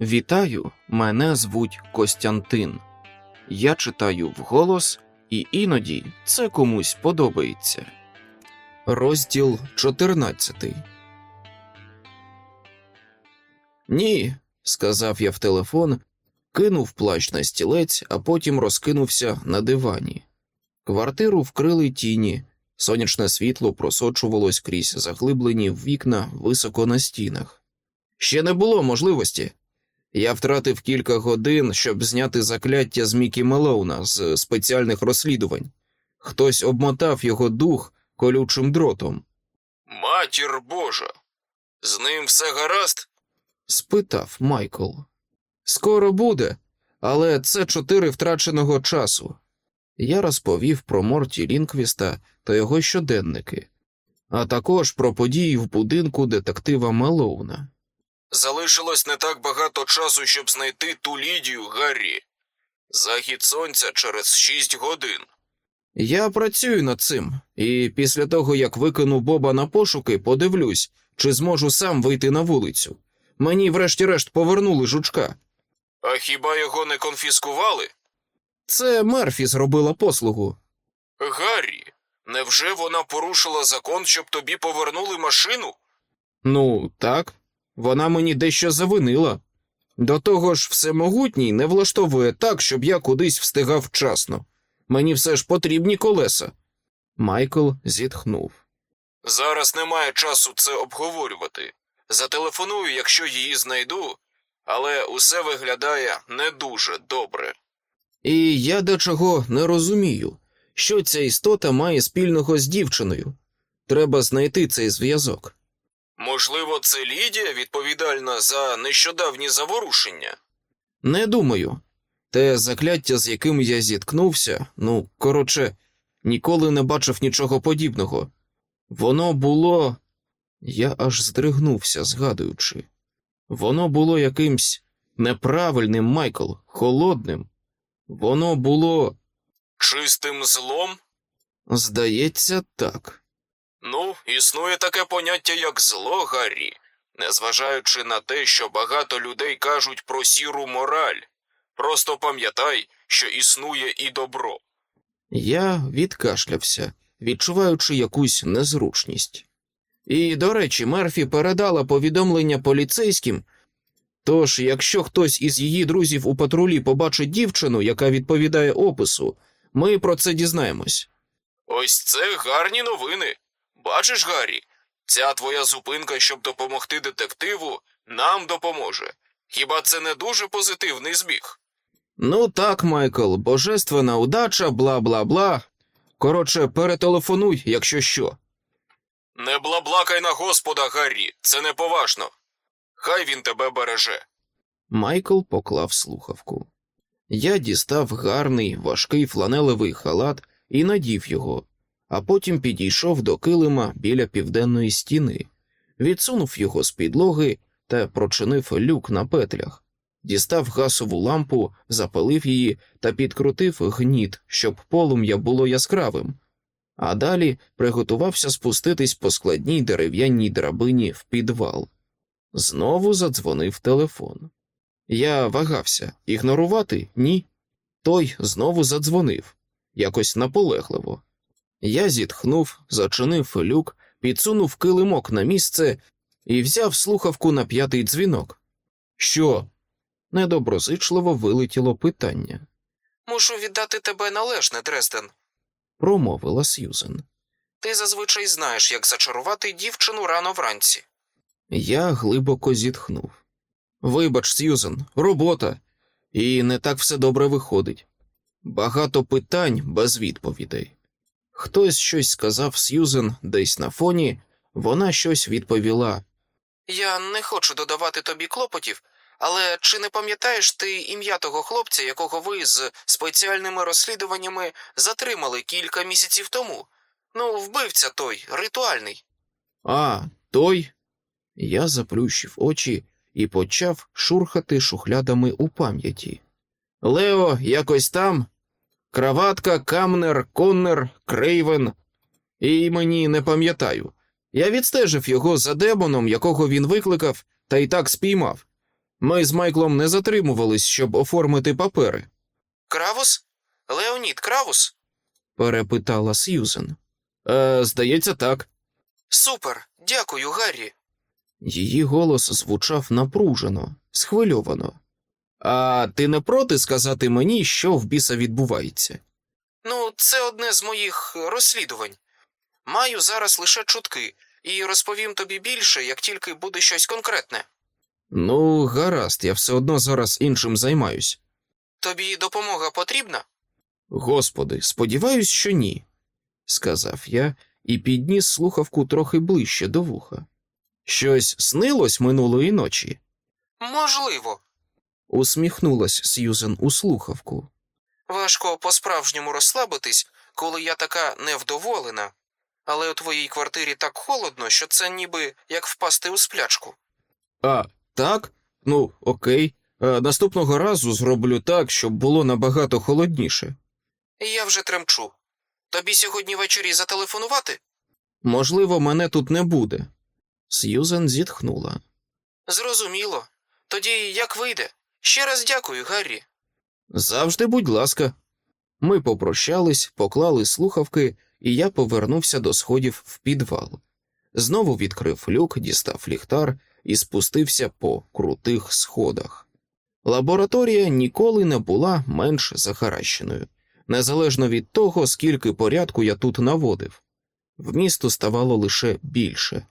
Вітаю, мене звуть Костянтин. Я читаю вголос, і іноді це комусь подобається. Розділ 14 Ні, сказав я в телефон, кинув плащ на стілець, а потім розкинувся на дивані. Квартиру вкрили тіні, сонячне світло просочувалось крізь заглиблені вікна високо на стінах. Ще не було можливості. Я втратив кілька годин, щоб зняти закляття з Мікі Мелоуна з спеціальних розслідувань. Хтось обмотав його дух колючим дротом. Матір Божа, з ним все гаразд? спитав Майкл. Скоро буде, але це чотири втраченого часу. Я розповів про Морті Лінквіста та його щоденники, а також про події в будинку детектива Мелоуна. Залишилось не так багато часу, щоб знайти ту Лідію, Гаррі. Захід сонця через шість годин. Я працюю над цим, і після того, як викину Боба на пошуки, подивлюсь, чи зможу сам вийти на вулицю. Мені, врешті-решт, повернули жучка. А хіба його не конфіскували? Це Мерфі зробила послугу. Гаррі, невже вона порушила закон, щоб тобі повернули машину? Ну, так. Вона мені дещо завинила. До того ж, всемогутній не влаштовує так, щоб я кудись встигав вчасно. Мені все ж потрібні колеса. Майкл зітхнув. Зараз немає часу це обговорювати. Зателефоную, якщо її знайду, але усе виглядає не дуже добре. І я дечого не розумію, що ця істота має спільного з дівчиною. Треба знайти цей зв'язок. Можливо, це Лідія відповідальна за нещодавні заворушення? Не думаю. Те закляття, з яким я зіткнувся, ну, коротше, ніколи не бачив нічого подібного. Воно було. Я аж здригнувся, згадуючи. Воно було якимсь неправильним, Майкл, холодним. Воно було чистим злом? Здається, так. Ну, існує таке поняття, як зло, Гаррі, незважаючи на те, що багато людей кажуть про сіру мораль. Просто пам'ятай, що існує і добро. Я відкашлявся, відчуваючи якусь незручність. І, до речі, Мерфі передала повідомлення поліцейським. Тож, якщо хтось із її друзів у патрулі побачить дівчину, яка відповідає опису, ми про це дізнаємось. Ось це гарні новини. Бачиш, Гаррі, ця твоя зупинка, щоб допомогти детективу, нам допоможе. Хіба це не дуже позитивний збіг? Ну так, Майкл, божественна удача, бла бла бла. Коротше, перетелефонуй, якщо що. Не блаблакай на господа, Гаррі, це неповажно. Хай він тебе береже. Майкл поклав слухавку. Я дістав гарний, важкий фланелевий халат і надів його, а потім підійшов до килима біля південної стіни, відсунув його з підлоги та прочинив люк на петлях, дістав гасову лампу, запалив її та підкрутив гніт, щоб полум'я було яскравим, а далі приготувався спуститись по складній дерев'яній драбині в підвал. Знову задзвонив телефон. Я вагався ігнорувати ні. Той знову задзвонив, якось наполегливо. Я зітхнув, зачинив люк, підсунув килимок на місце і взяв слухавку на п'ятий дзвінок. Що? недоброзичливо вилетіло питання. Мушу віддати тебе належне, Дрезден. промовила Сьюзен. Ти зазвичай знаєш, як зачарувати дівчину рано вранці. Я глибоко зітхнув. Вибач, Сьюзен, робота, і не так все добре виходить. Багато питань без відповідей. Хтось щось сказав Сьюзен десь на фоні, вона щось відповіла. Я не хочу додавати тобі клопотів, але чи не пам'ятаєш ти ім'я того хлопця, якого ви з спеціальними розслідуваннями затримали кілька місяців тому? Ну, вбивця той, ритуальний. А, той. Я заплющив очі і почав шурхати шухлядами у пам'яті. Лео, якось там. Краватка, Камнер, Коннер, Крейвен. І імені не пам'ятаю. Я відстежив його за демоном, якого він викликав, та й так спіймав. Ми з Майклом не затримувались, щоб оформити папери, Кравус? Леонід Кравус? перепитала Сьюзен. Е, здається, так. Супер, дякую, Гаррі. Її голос звучав напружено, схвильовано. А ти не проти сказати мені, що в біса відбувається? Ну, це одне з моїх розслідувань. Маю зараз лише чутки, і розповім тобі більше, як тільки буде щось конкретне. Ну, гаразд, я все одно зараз іншим займаюсь. Тобі допомога потрібна? Господи, сподіваюсь, що ні, сказав я і підніс слухавку трохи ближче до вуха. Щось снилось минулої ночі, Можливо. Усміхнулась Сьюзен у слухавку. Важко по-справжньому розслабитись, коли я така невдоволена. Але у твоїй квартирі так холодно, що це ніби як впасти у сплячку. А, так? Ну, окей. Е, наступного разу зроблю так, щоб було набагато холодніше. Я вже тремчу. Тобі сьогодні ввечері зателефонувати? Можливо, мене тут не буде. Сьюзен зітхнула. Зрозуміло. Тоді як вийде? Ще раз дякую, Гаррі. Завжди, будь ласка. Ми попрощались, поклали слухавки, і я повернувся до сходів в підвал. Знову відкрив люк, дістав ліхтар і спустився по крутих сходах. Лабораторія ніколи не була менш захаращеною, незалежно від того, скільки порядку я тут наводив. В місту ставало лише більше.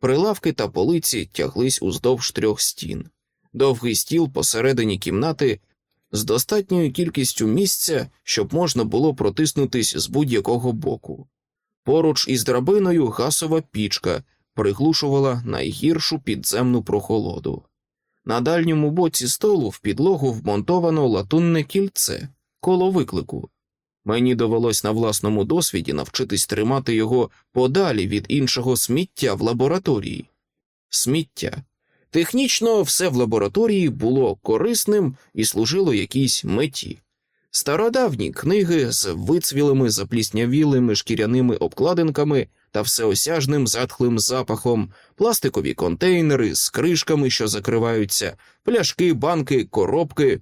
Прилавки та полиці тяглись уздовж трьох стін. Довгий стіл посередині кімнати з достатньою кількістю місця, щоб можна було протиснутись з будь-якого боку. Поруч із драбиною гасова пічка приглушувала найгіршу підземну прохолоду. На дальньому боці столу в підлогу вмонтовано латунне кільце, коло виклику. Мені довелось на власному досвіді навчитись тримати його подалі від іншого сміття в лабораторії. Сміття. Технічно все в лабораторії було корисним і служило якійсь меті. Стародавні книги з вицвілими запліснявілими шкіряними обкладинками та всеосяжним затхлим запахом, пластикові контейнери з кришками, що закриваються, пляшки, банки, коробки.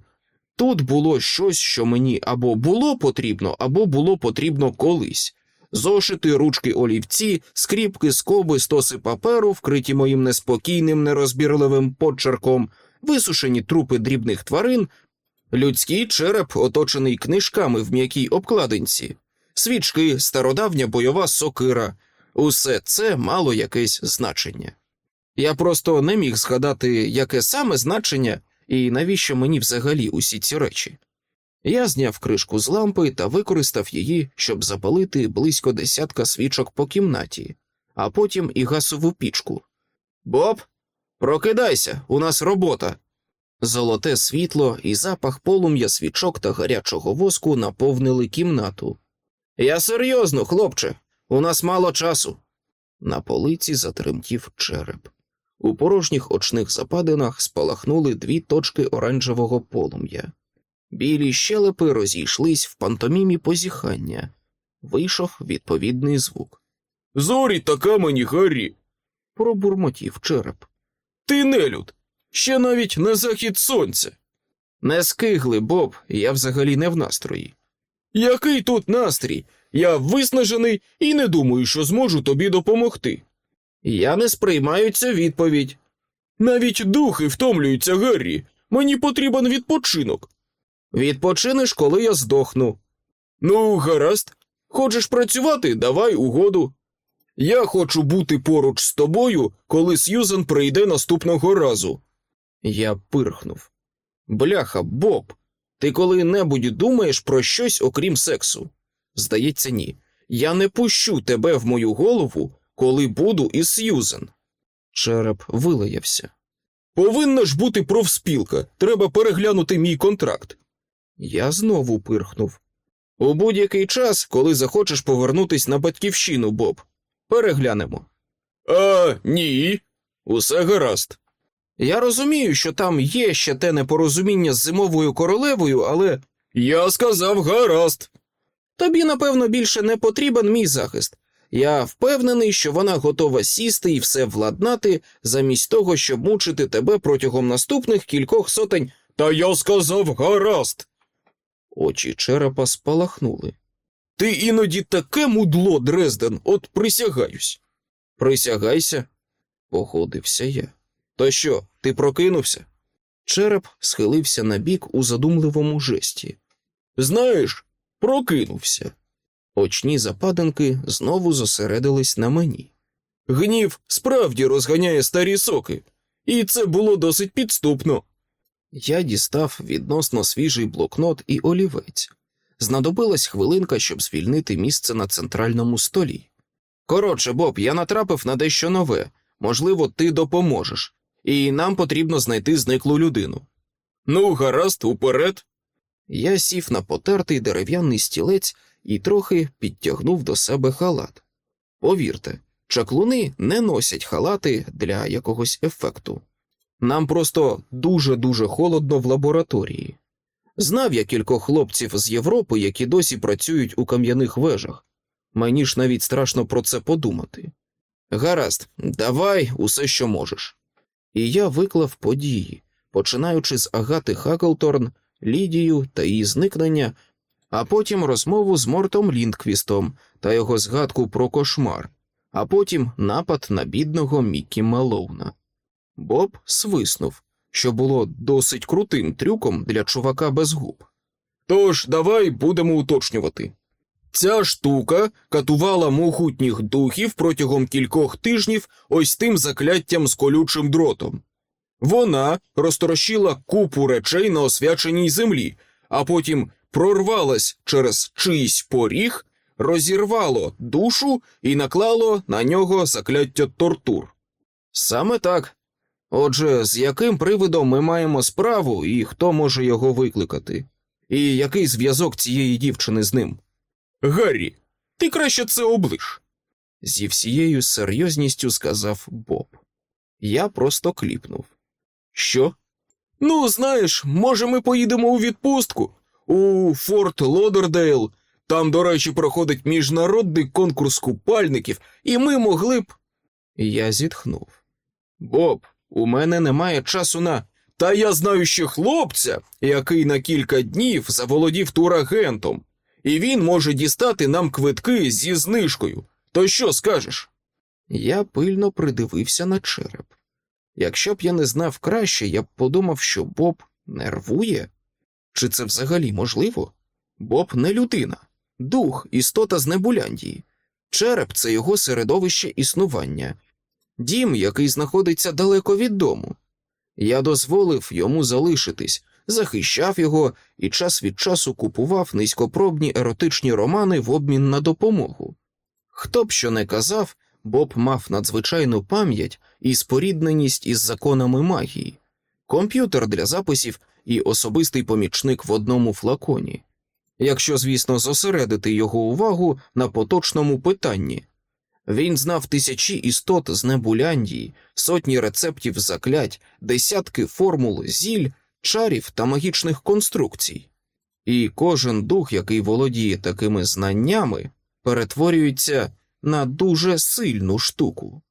Тут було щось, що мені або було потрібно, або було потрібно колись. Зошити, ручки олівці, скріпки, скоби, стоси паперу, вкриті моїм неспокійним, нерозбірливим почерком, висушені трупи дрібних тварин, людський череп, оточений книжками в м'якій обкладинці, свічки, стародавня бойова сокира. Усе це мало якесь значення. Я просто не міг згадати, яке саме значення і навіщо мені взагалі усі ці речі. Я зняв кришку з лампи та використав її, щоб запалити близько десятка свічок по кімнаті, а потім і гасову пічку. Боб, прокидайся, у нас робота. Золоте світло і запах полум'я свічок та гарячого воску наповнили кімнату. Я серйозно, хлопче, у нас мало часу. На полиці затремтів череп. У порожніх очних западинах спалахнули дві точки оранжевого полум'я. Білі щелепи розійшлись в пантомімі позіхання. Вийшов відповідний звук. Зорі така мені Гаррі. пробурмотів череп. Ти нелюд. Ще навіть на захід сонця. Не скигли, Боб, я взагалі не в настрої. Який тут настрій? Я виснажений і не думаю, що зможу тобі допомогти. Я не сприймаю цю відповідь. Навіть духи втомлюються, Гаррі. Мені потрібен відпочинок. Відпочинеш, коли я здохну. Ну, гаразд. Хочеш працювати, давай угоду. Я хочу бути поруч з тобою, коли Сьюзен прийде наступного разу. Я пирхнув. Бляха, Боб, ти коли-небудь думаєш про щось окрім сексу? Здається, ні. Я не пущу тебе в мою голову, коли буду із Сьюзен. Череп вилаявся. Повинна ж бути профспілка. Треба переглянути мій контракт. Я знову пирхнув. У будь-який час, коли захочеш повернутись на батьківщину, Боб. Переглянемо. А, ні. Усе гаразд. Я розумію, що там є ще те непорозуміння з зимовою королевою, але. Я сказав гаразд. Тобі, напевно, більше не потрібен мій захист. Я впевнений, що вона готова сісти і все владнати, замість того, щоб мучити тебе протягом наступних кількох сотень. Та я сказав гаразд. Очі черепа спалахнули. Ти іноді таке мудло, Дрезден, от присягаюсь. Присягайся, погодився я. То що, ти прокинувся? Череп схилився на бік у задумливому жесті. Знаєш, прокинувся. Очні западинки знову зосередились на мені. Гнів справді розганяє старі соки, і це було досить підступно. Я дістав відносно свіжий блокнот і олівець. Знадобилась хвилинка, щоб звільнити місце на центральному столі. Коротше, Боб, я натрапив на дещо нове. Можливо, ти допоможеш, і нам потрібно знайти зниклу людину. Ну, гаразд, уперед. Я сів на потертий дерев'яний стілець і трохи підтягнув до себе халат. Повірте, чаклуни не носять халати для якогось ефекту. Нам просто дуже-дуже холодно в лабораторії. Знав я кількох хлопців з Європи, які досі працюють у кам'яних вежах. Мені ж навіть страшно про це подумати. Гаразд, давай усе, що можеш. І я виклав події, починаючи з Агати Хаклторн, Лідію та її зникнення, а потім розмову з Мортом Ліндквістом та його згадку про кошмар, а потім напад на бідного Мікі Малоуна. Боб свиснув, що було досить крутим трюком для чувака без губ. Тож давай будемо уточнювати. Ця штука катувала могутніх духів протягом кількох тижнів ось тим закляттям з колючим дротом. Вона розтрощила купу речей на освяченій землі, а потім прорвалась через чийсь поріг, розірвало душу і наклало на нього закляття тортур. Саме так. Отже, з яким привидом ми маємо справу і хто може його викликати? І який зв'язок цієї дівчини з ним? Гаррі, ти краще це облиш. Зі всією серйозністю сказав Боб. Я просто кліпнув. Що? Ну, знаєш, може, ми поїдемо у відпустку у Форт Лодердейл. Там, до речі, проходить міжнародний конкурс купальників, і ми могли б. Я зітхнув. Боб, у мене немає часу на. Та я знаю ще хлопця, який на кілька днів заволодів турагентом, і він може дістати нам квитки зі знижкою. То що скажеш? Я пильно придивився на череп. Якщо б я не знав краще, я б подумав, що Боб нервує. Чи це взагалі можливо? Боб не людина, дух, істота з Небуляндії. Череп це його середовище існування, дім, який знаходиться далеко від дому. Я дозволив йому залишитись, захищав його і час від часу купував низькопробні еротичні романи в обмін на допомогу. Хто б що не казав, Боб мав надзвичайну пам'ять і спорідненість із законами магії, комп'ютер для записів і особистий помічник в одному флаконі, якщо, звісно, зосередити його увагу на поточному питанні. Він знав тисячі істот з Небуляндії, сотні рецептів заклять, десятки формул зіль, чарів та магічних конструкцій, і кожен дух, який володіє такими знаннями, перетворюється на дуже сильну штуку.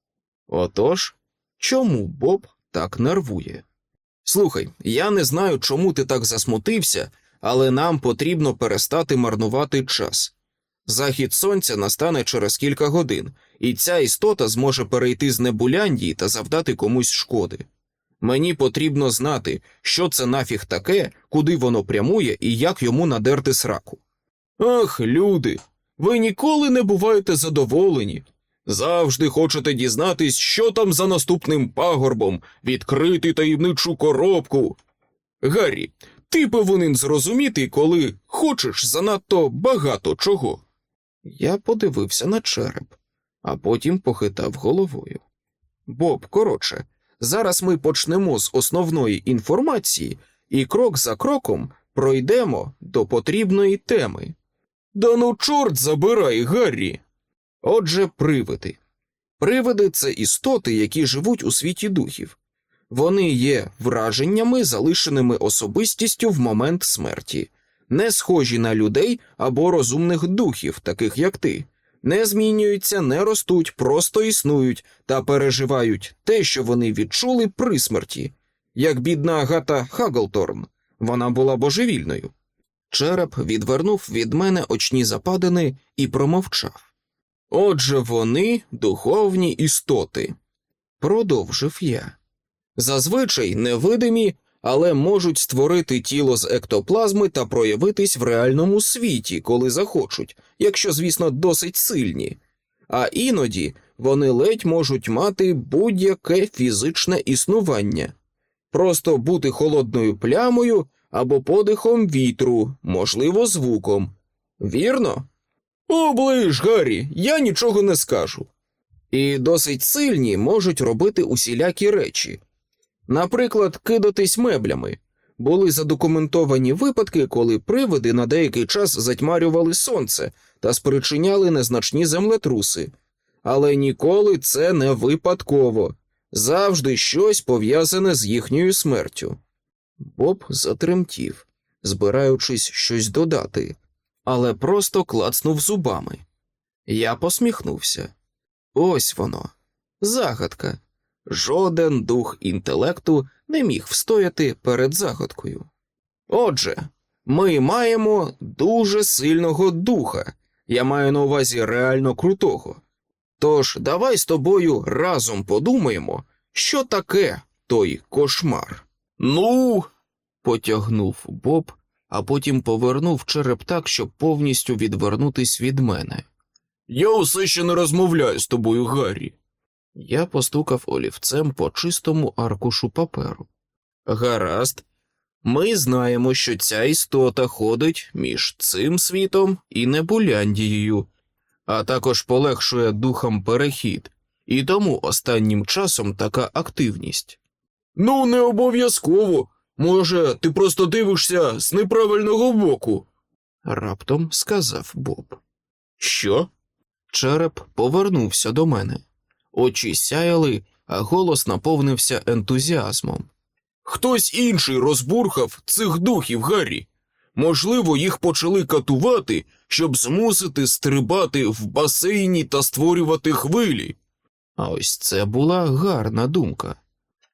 Отож, чому Боб так нервує? Слухай, я не знаю, чому ти так засмутився, але нам потрібно перестати марнувати час. Захід сонця настане через кілька годин, і ця істота зможе перейти з Небуляндії та завдати комусь шкоди. Мені потрібно знати, що це нафіг таке, куди воно прямує і як йому надерти сраку. Ах, люди, ви ніколи не буваєте задоволені. Завжди хочете дізнатись, що там за наступним пагорбом, відкрити таємничу коробку. Гаррі, ти повинен зрозуміти, коли хочеш занадто багато чого. Я подивився на череп, а потім похитав головою. Боб, коротше, зараз ми почнемо з основної інформації і крок за кроком пройдемо до потрібної теми. Да ну, чорт забирай, Гаррі. Отже, привиди. Привиди це істоти, які живуть у світі духів. Вони є враженнями, залишеними особистістю в момент смерті, не схожі на людей або розумних духів, таких як ти, Не змінюються, не ростуть, просто існують та переживають те, що вони відчули при смерті, як бідна Агата Хаглторн. Вона була божевільною. Череп відвернув від мене очні западини і промовчав. Отже, вони духовні істоти, продовжив я. Зазвичай невидимі, але можуть створити тіло з ектоплазми та проявитись в реальному світі, коли захочуть, якщо, звісно, досить сильні, а іноді вони ледь можуть мати будь-яке фізичне існування, просто бути холодною плямою або подихом вітру, можливо, звуком. Вірно? Оближ, Гаррі, я нічого не скажу. І досить сильні можуть робити усілякі речі. Наприклад, кидатись меблями. Були задокументовані випадки, коли привиди на деякий час затьмарювали сонце та спричиняли незначні землетруси. Але ніколи це не випадково, завжди щось пов'язане з їхньою смертю. Боб затремтів, збираючись щось додати, але просто клацнув зубами. Я посміхнувся. Ось воно, загадка. Жоден дух інтелекту не міг встояти перед загадкою. Отже, ми маємо дуже сильного духа, я маю на увазі реально крутого. Тож давай з тобою разом подумаємо, що таке той кошмар. Ну, потягнув Боб, а потім повернув череп так, щоб повністю відвернутись від мене. Я усе ще не розмовляю з тобою, Гаррі. Я постукав олівцем по чистому аркушу паперу. Гаразд, ми знаємо, що ця істота ходить між цим світом і Небуляндією, а також полегшує духам перехід, і тому останнім часом така активність. Ну, не обов'язково. Може, ти просто дивишся з неправильного боку, раптом сказав Боб. Що? Череп повернувся до мене. Очі сяяли, а голос наповнився ентузіазмом. Хтось інший розбурхав цих духів, Гаррі. Можливо, їх почали катувати, щоб змусити стрибати в басейні та створювати хвилі. А ось це була гарна думка.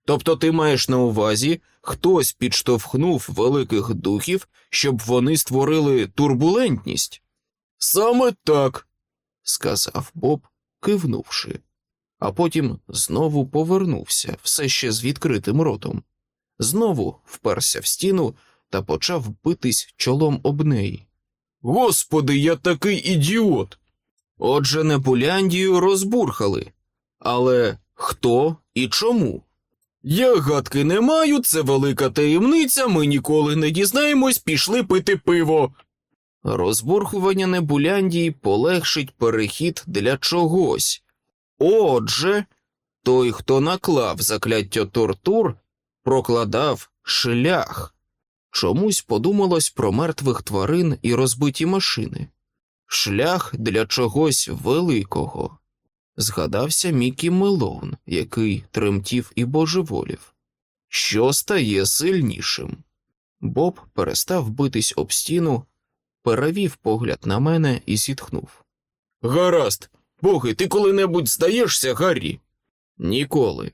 Тобто ти маєш на увазі, хтось підштовхнув великих духів, щоб вони створили турбулентність? Саме так, сказав Боб, кивнувши, а потім знову повернувся, все ще з відкритим ротом, знову вперся в стіну та почав битись чолом об неї. Господи, я такий ідіот. Отже, Непуляндію розбурхали. Але хто і чому? Я гадки не маю, це велика таємниця, ми ніколи не дізнаємось, пішли пити пиво. Розбурхування Небуляндії полегшить перехід для чогось. Отже, той, хто наклав закляття тортур, прокладав шлях. Чомусь подумалось про мертвих тварин і розбиті машини. Шлях для чогось великого. Згадався Мікі Мелоун, який тремтів і божеволів. Що стає сильнішим? Боб перестав битись об стіну, перевів погляд на мене і зітхнув. Гаразд, боги, ти коли-небудь здаєшся, Гаррі? Ніколи.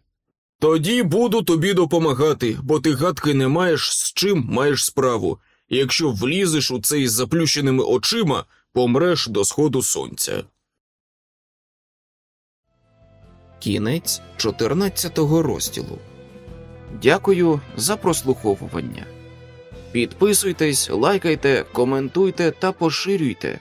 Тоді буду тобі допомагати, бо ти гадки не маєш з чим маєш справу. Якщо влізеш у цей з заплющеними очима, помреш до сходу сонця. Кінець 14 розділу. Дякую за прослуховування. Підписуйтесь, лайкайте, коментуйте та поширюйте.